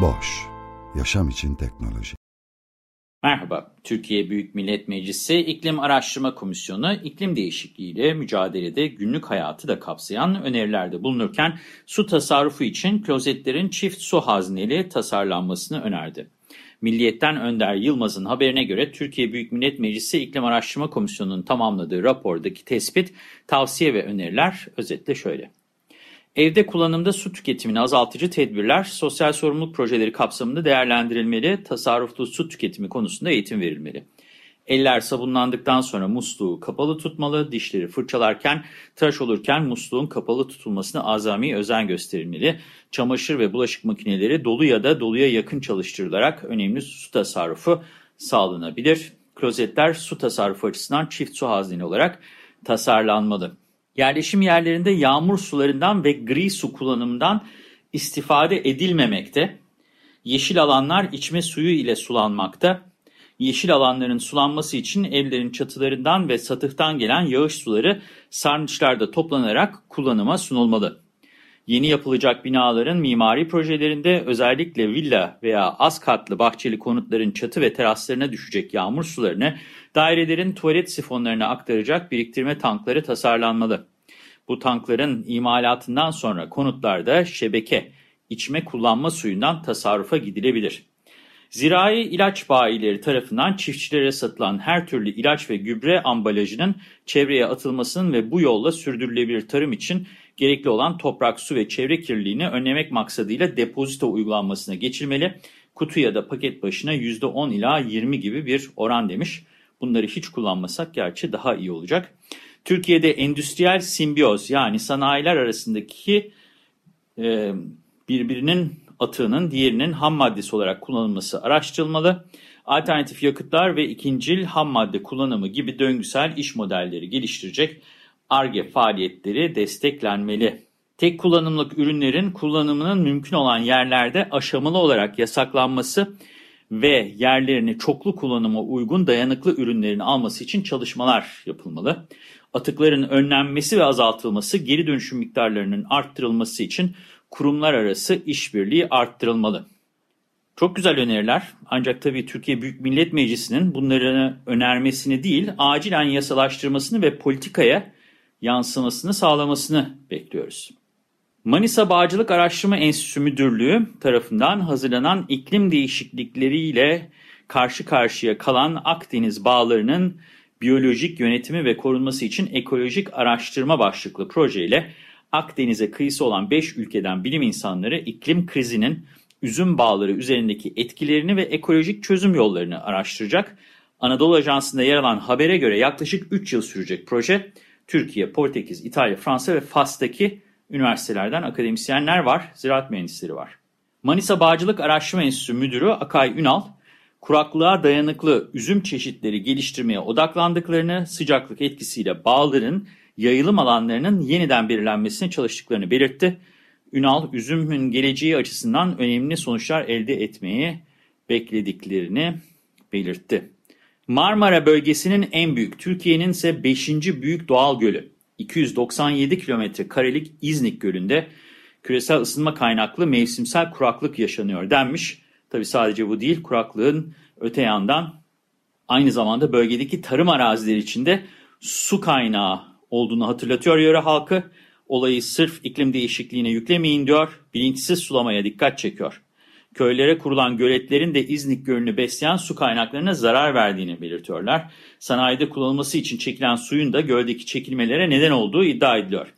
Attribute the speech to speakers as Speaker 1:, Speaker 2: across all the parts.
Speaker 1: Boş, yaşam için teknoloji.
Speaker 2: Merhaba, Türkiye Büyük Millet Meclisi İklim Araştırma Komisyonu iklim değişikliğiyle mücadelede günlük hayatı da kapsayan önerilerde bulunurken su tasarrufu için klozetlerin çift su hazneli tasarlanmasını önerdi. Milliyetten Önder Yılmaz'ın haberine göre Türkiye Büyük Millet Meclisi İklim Araştırma Komisyonu'nun tamamladığı rapordaki tespit, tavsiye ve öneriler özetle şöyle. Evde kullanımda su tüketimini azaltıcı tedbirler, sosyal sorumluluk projeleri kapsamında değerlendirilmeli, tasarruflu su tüketimi konusunda eğitim verilmeli. Eller sabunlandıktan sonra musluğu kapalı tutmalı, dişleri fırçalarken, tıraş olurken musluğun kapalı tutulmasına azami özen gösterilmeli. Çamaşır ve bulaşık makineleri dolu ya da doluya yakın çalıştırılarak önemli su tasarrufu sağlanabilir. Klozetler su tasarrufu açısından çift su hazneli olarak tasarlanmalı. Yerleşim yerlerinde yağmur sularından ve gri su kullanımından istifade edilmemekte. Yeşil alanlar içme suyu ile sulanmakta. Yeşil alanların sulanması için evlerin çatılarından ve satıhtan gelen yağış suları sarnıçlarda toplanarak kullanıma sunulmalı. Yeni yapılacak binaların mimari projelerinde özellikle villa veya az katlı bahçeli konutların çatı ve teraslarına düşecek yağmur sularını dairelerin tuvalet sifonlarına aktaracak biriktirme tankları tasarlanmalı. Bu tankların imalatından sonra konutlarda şebeke, içme kullanma suyundan tasarrufa gidilebilir. Zirai ilaç bayileri tarafından çiftçilere satılan her türlü ilaç ve gübre ambalajının çevreye atılmasının ve bu yolla sürdürülebilir tarım için gerekli olan toprak, su ve çevre kirliliğini önlemek maksadıyla depozito uygulanmasına geçilmeli. Kutu ya da paket başına %10 ila 20 gibi bir oran demiş. Bunları hiç kullanmasak gerçi daha iyi olacak. Türkiye'de endüstriyel simbiyoz yani sanayiler arasındaki e, birbirinin atığının diğerinin ham maddesi olarak kullanılması araştırılmalı. Alternatif yakıtlar ve ikincil ham madde kullanımı gibi döngüsel iş modelleri geliştirecek ARGE faaliyetleri desteklenmeli. Tek kullanımlık ürünlerin kullanımının mümkün olan yerlerde aşamalı olarak yasaklanması ve yerlerini çoklu kullanıma uygun dayanıklı ürünlerin alması için çalışmalar yapılmalı. Atıkların önlenmesi ve azaltılması, geri dönüşüm miktarlarının arttırılması için kurumlar arası işbirliği arttırılmalı. Çok güzel öneriler ancak tabii Türkiye Büyük Millet Meclisi'nin bunları önermesini değil, acilen yasalaştırmasını ve politikaya yansımasını sağlamasını bekliyoruz. Manisa Bağcılık Araştırma Enstitüsü Müdürlüğü tarafından hazırlanan iklim değişiklikleriyle karşı karşıya kalan Akdeniz bağlarının biyolojik yönetimi ve korunması için ekolojik araştırma başlıklı projeyle Akdeniz'e kıyısı olan 5 ülkeden bilim insanları iklim krizinin üzüm bağları üzerindeki etkilerini ve ekolojik çözüm yollarını araştıracak. Anadolu Ajansı'nda yer alan habere göre yaklaşık 3 yıl sürecek proje, Türkiye, Portekiz, İtalya, Fransa ve Fas'taki üniversitelerden akademisyenler var, ziraat mühendisleri var. Manisa Bağcılık Araştırma Enstitüsü Müdürü Akay Ünal, kuraklığa dayanıklı üzüm çeşitleri geliştirmeye odaklandıklarını, sıcaklık etkisiyle bağların yayılım alanlarının yeniden belirlenmesine çalıştıklarını belirtti. Ünal, üzümün geleceği açısından önemli sonuçlar elde etmeyi beklediklerini belirtti. Marmara bölgesinin en büyük, Türkiye'nin ise 5. büyük doğal gölü. 297 kilometre karelik İznik Gölü'nde küresel ısınma kaynaklı mevsimsel kuraklık yaşanıyor denmiş. Tabi sadece bu değil, kuraklığın öte yandan aynı zamanda bölgedeki tarım arazileri içinde su kaynağı olduğunu hatırlatıyor yöre halkı. Olayı sırf iklim değişikliğine yüklemeyin diyor, bilinçsiz sulamaya dikkat çekiyor. Köylere kurulan göletlerin de İznik Gölü'nü besleyen su kaynaklarına zarar verdiğini belirtiyorlar. Sanayide kullanılması için çekilen suyun da göldeki çekilmelere neden olduğu iddia ediliyor.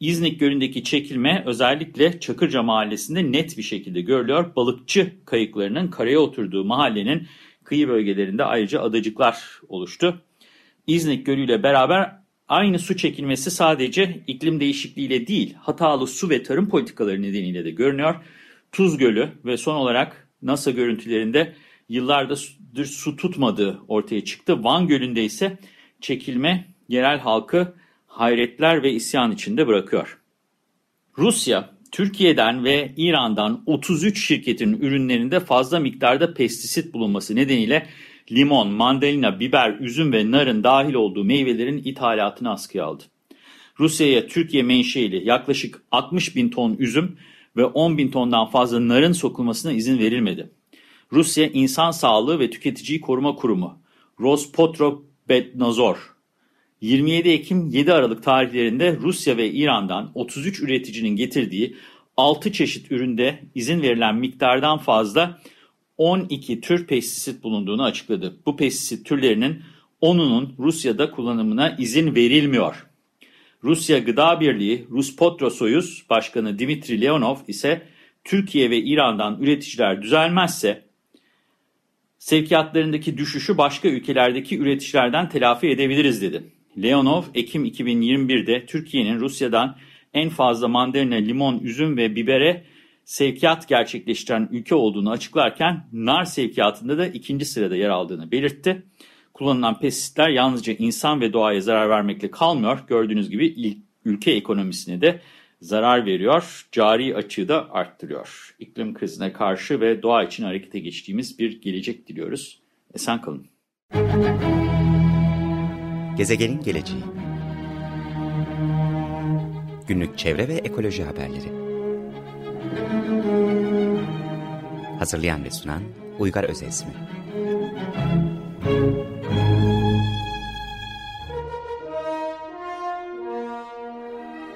Speaker 2: İznik Gölü'ndeki çekilme özellikle Çakırca Mahallesi'nde net bir şekilde görülüyor. Balıkçı kayıklarının karaya oturduğu mahallenin kıyı bölgelerinde ayrıca adacıklar oluştu. İznik Gölü ile beraber Aynı su çekilmesi sadece iklim değişikliğiyle değil, hatalı su ve tarım politikaları nedeniyle de görünüyor. Tuz Gölü ve son olarak NASA görüntülerinde yıllardır su tutmadığı ortaya çıktı. Van Gölü'nde ise çekilme yerel halkı hayretler ve isyan içinde bırakıyor. Rusya, Türkiye'den ve İran'dan 33 şirketin ürünlerinde fazla miktarda pestisit bulunması nedeniyle limon, mandalina, biber, üzüm ve narın dahil olduğu meyvelerin ithalatını askıya aldı. Rusya'ya Türkiye menşeili yaklaşık 60 bin ton üzüm ve 10 bin tondan fazla narın sokulmasına izin verilmedi. Rusya İnsan Sağlığı ve Tüketiciyi Koruma Kurumu Rospotrebnadzor 27 Ekim 7 Aralık tarihlerinde Rusya ve İran'dan 33 üreticinin getirdiği 6 çeşit üründe izin verilen miktardan fazla 12 tür pestisit bulunduğunu açıkladı. Bu pestisit türlerinin 10'unun Rusya'da kullanımına izin verilmiyor. Rusya Gıda Birliği Ruspotrosoyuz Başkanı Dimitri Leonov ise Türkiye ve İran'dan üreticiler düzelmezse sevkiyatlarındaki düşüşü başka ülkelerdeki üreticilerden telafi edebiliriz dedi. Leonov, Ekim 2021'de Türkiye'nin Rusya'dan en fazla mandalina, limon, üzüm ve bibere sevkiyat gerçekleştiren ülke olduğunu açıklarken nar sevkiyatında da ikinci sırada yer aldığını belirtti. Kullanılan pestisitler yalnızca insan ve doğaya zarar vermekle kalmıyor. Gördüğünüz gibi ülke ekonomisine de zarar veriyor, cari açığı da arttırıyor. İklim krizine karşı ve doğa için harekete geçtiğimiz bir gelecek diliyoruz. Esen kalın.
Speaker 3: Gezegenin geleceği Günlük çevre ve ekoloji haberleri Hazırlayan ve sunan Uygar Özesmi